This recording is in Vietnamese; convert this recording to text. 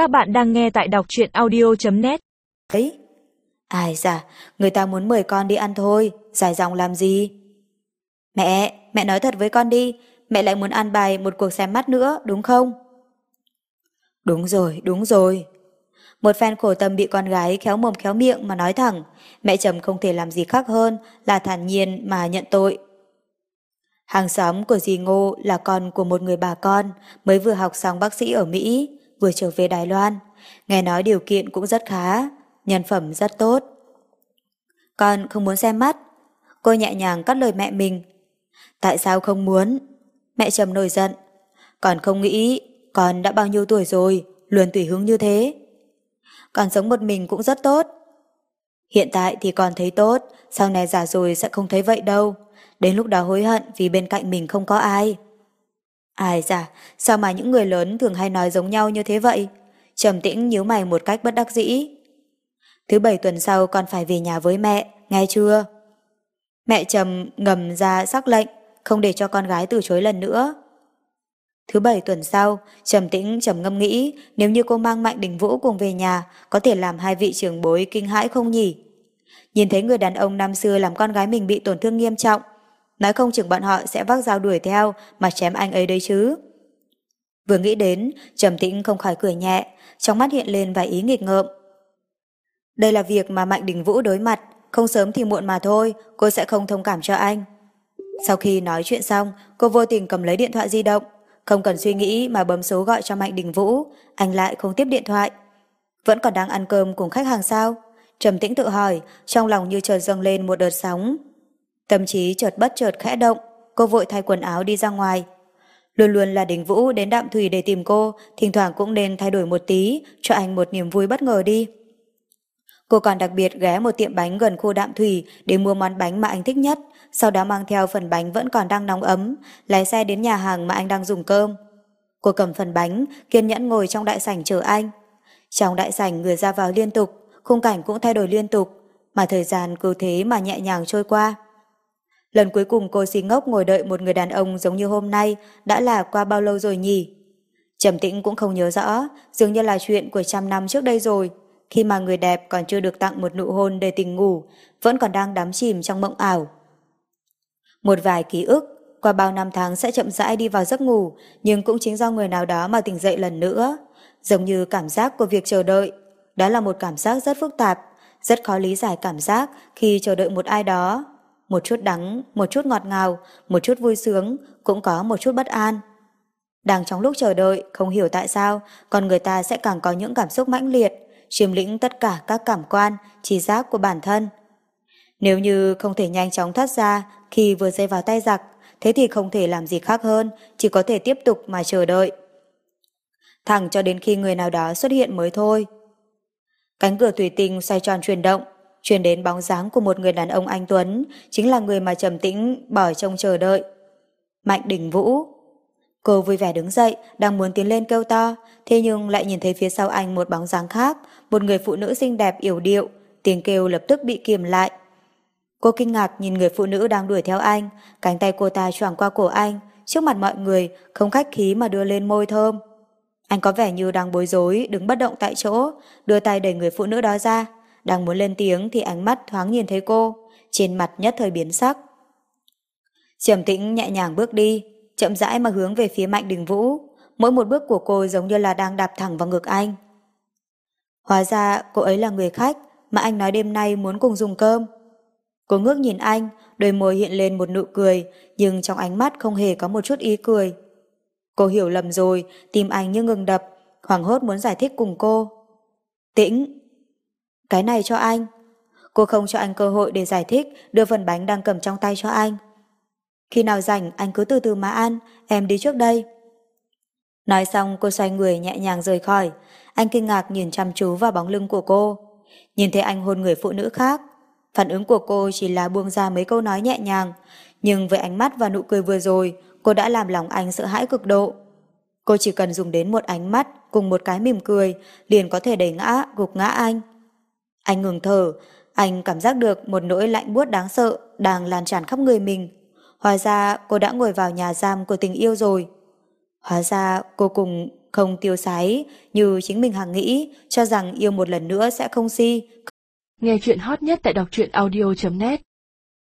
Các bạn đang nghe tại đọc truyện audio.net Ấy, ai dạ, người ta muốn mời con đi ăn thôi, dài dòng làm gì? Mẹ, mẹ nói thật với con đi, mẹ lại muốn ăn bài một cuộc xem mắt nữa, đúng không? Đúng rồi, đúng rồi. Một fan khổ tâm bị con gái khéo mồm khéo miệng mà nói thẳng, mẹ chồng không thể làm gì khác hơn là thản nhiên mà nhận tội. Hàng xóm của dì Ngô là con của một người bà con mới vừa học xong bác sĩ ở Mỹ, vừa trở về Đài Loan. Nghe nói điều kiện cũng rất khá, nhân phẩm rất tốt. Con không muốn xem mắt. Cô nhẹ nhàng cắt lời mẹ mình. Tại sao không muốn? Mẹ trầm nổi giận. Còn không nghĩ con đã bao nhiêu tuổi rồi, luôn tùy hướng như thế. Còn sống một mình cũng rất tốt. Hiện tại thì còn thấy tốt, sau này già rồi sẽ không thấy vậy đâu. Đến lúc đó hối hận vì bên cạnh mình không có ai. Ai dạ, sao mà những người lớn thường hay nói giống nhau như thế vậy? Trầm tĩnh nhíu mày một cách bất đắc dĩ. Thứ bảy tuần sau con phải về nhà với mẹ, nghe chưa? Mẹ Trầm ngầm ra sắc lệnh, không để cho con gái từ chối lần nữa. Thứ bảy tuần sau, Trầm tĩnh trầm ngâm nghĩ nếu như cô mang Mạnh Đình Vũ cùng về nhà có thể làm hai vị trưởng bối kinh hãi không nhỉ? Nhìn thấy người đàn ông năm xưa làm con gái mình bị tổn thương nghiêm trọng, nói không chừng bọn họ sẽ vác dao đuổi theo mà chém anh ấy đấy chứ. Vừa nghĩ đến, Trầm tĩnh không khỏi cười nhẹ, trong mắt hiện lên vài ý nghịch ngợm. Đây là việc mà Mạnh Đình Vũ đối mặt, không sớm thì muộn mà thôi, cô sẽ không thông cảm cho anh. Sau khi nói chuyện xong, cô vô tình cầm lấy điện thoại di động, không cần suy nghĩ mà bấm số gọi cho Mạnh Đình Vũ, anh lại không tiếp điện thoại. Vẫn còn đang ăn cơm cùng khách hàng sao? Trầm tĩnh tự hỏi, trong lòng như chợt dâng lên một đợt sóng. Tâm trí chợt bất chợt khẽ động, cô vội thay quần áo đi ra ngoài. Luôn luôn là Đình Vũ đến Đạm Thủy để tìm cô, thỉnh thoảng cũng nên thay đổi một tí, cho anh một niềm vui bất ngờ đi. Cô còn đặc biệt ghé một tiệm bánh gần khu Đạm Thủy để mua món bánh mà anh thích nhất, sau đó mang theo phần bánh vẫn còn đang nóng ấm, lái xe đến nhà hàng mà anh đang dùng cơm. Cô cầm phần bánh, kiên nhẫn ngồi trong đại sảnh chờ anh. Trong đại sảnh người ra vào liên tục, khung cảnh cũng thay đổi liên tục, mà thời gian cứ thế mà nhẹ nhàng trôi qua. Lần cuối cùng cô xí ngốc ngồi đợi một người đàn ông giống như hôm nay đã là qua bao lâu rồi nhỉ? Trầm tĩnh cũng không nhớ rõ, dường như là chuyện của trăm năm trước đây rồi, khi mà người đẹp còn chưa được tặng một nụ hôn để tình ngủ, vẫn còn đang đắm chìm trong mộng ảo. Một vài ký ức, qua bao năm tháng sẽ chậm rãi đi vào giấc ngủ, nhưng cũng chính do người nào đó mà tỉnh dậy lần nữa. Giống như cảm giác của việc chờ đợi. Đó là một cảm giác rất phức tạp, rất khó lý giải cảm giác khi chờ đợi một ai đó. Một chút đắng, một chút ngọt ngào, một chút vui sướng, cũng có một chút bất an. Đang trong lúc chờ đợi, không hiểu tại sao, con người ta sẽ càng có những cảm xúc mãnh liệt, chiếm lĩnh tất cả các cảm quan, trí giác của bản thân. Nếu như không thể nhanh chóng thoát ra khi vừa rơi vào tay giặc, thế thì không thể làm gì khác hơn, chỉ có thể tiếp tục mà chờ đợi. Thẳng cho đến khi người nào đó xuất hiện mới thôi. Cánh cửa thủy tinh xoay tròn chuyển động, truyền đến bóng dáng của một người đàn ông anh Tuấn, chính là người mà trầm tĩnh bỏ trông chờ đợi. Mạnh Đình Vũ. Cô vui vẻ đứng dậy, đang muốn tiến lên kêu to, thế nhưng lại nhìn thấy phía sau anh một bóng dáng khác, một người phụ nữ xinh đẹp yểu điệu, tiếng kêu lập tức bị kiềm lại. Cô kinh ngạc nhìn người phụ nữ đang đuổi theo anh, cánh tay cô ta choàng qua cổ anh, trước mặt mọi người, không khách khí mà đưa lên môi thơm. Anh có vẻ như đang bối rối, đứng bất động tại chỗ, đưa tay đẩy người phụ nữ đó ra. Đang muốn lên tiếng thì ánh mắt thoáng nhìn thấy cô, trên mặt nhất thời biến sắc. Trầm tĩnh nhẹ nhàng bước đi, chậm rãi mà hướng về phía Mạnh Đình Vũ. Mỗi một bước của cô giống như là đang đạp thẳng vào ngực anh. Hóa ra cô ấy là người khách mà anh nói đêm nay muốn cùng dùng cơm. Cô ngước nhìn anh, đôi môi hiện lên một nụ cười, nhưng trong ánh mắt không hề có một chút ý cười. Cô hiểu lầm rồi, tim anh như ngừng đập, hoảng hốt muốn giải thích cùng cô. Tĩnh! Cái này cho anh. Cô không cho anh cơ hội để giải thích, đưa phần bánh đang cầm trong tay cho anh. Khi nào rảnh anh cứ từ từ mà ăn, em đi trước đây. Nói xong cô xoay người nhẹ nhàng rời khỏi, anh kinh ngạc nhìn chăm chú vào bóng lưng của cô. Nhìn thấy anh hôn người phụ nữ khác, phản ứng của cô chỉ là buông ra mấy câu nói nhẹ nhàng, nhưng với ánh mắt và nụ cười vừa rồi, cô đã làm lòng anh sợ hãi cực độ. Cô chỉ cần dùng đến một ánh mắt cùng một cái mỉm cười, liền có thể đẩy ngã, gục ngã anh. Anh ngừng thở, anh cảm giác được một nỗi lạnh buốt đáng sợ đang lan tràn khắp người mình. Hóa ra cô đã ngồi vào nhà giam của tình yêu rồi. Hóa ra cô cùng không tiêu sái như chính mình hằng nghĩ, cho rằng yêu một lần nữa sẽ không si. Nghe chuyện hot nhất tại đọc truyện audio.net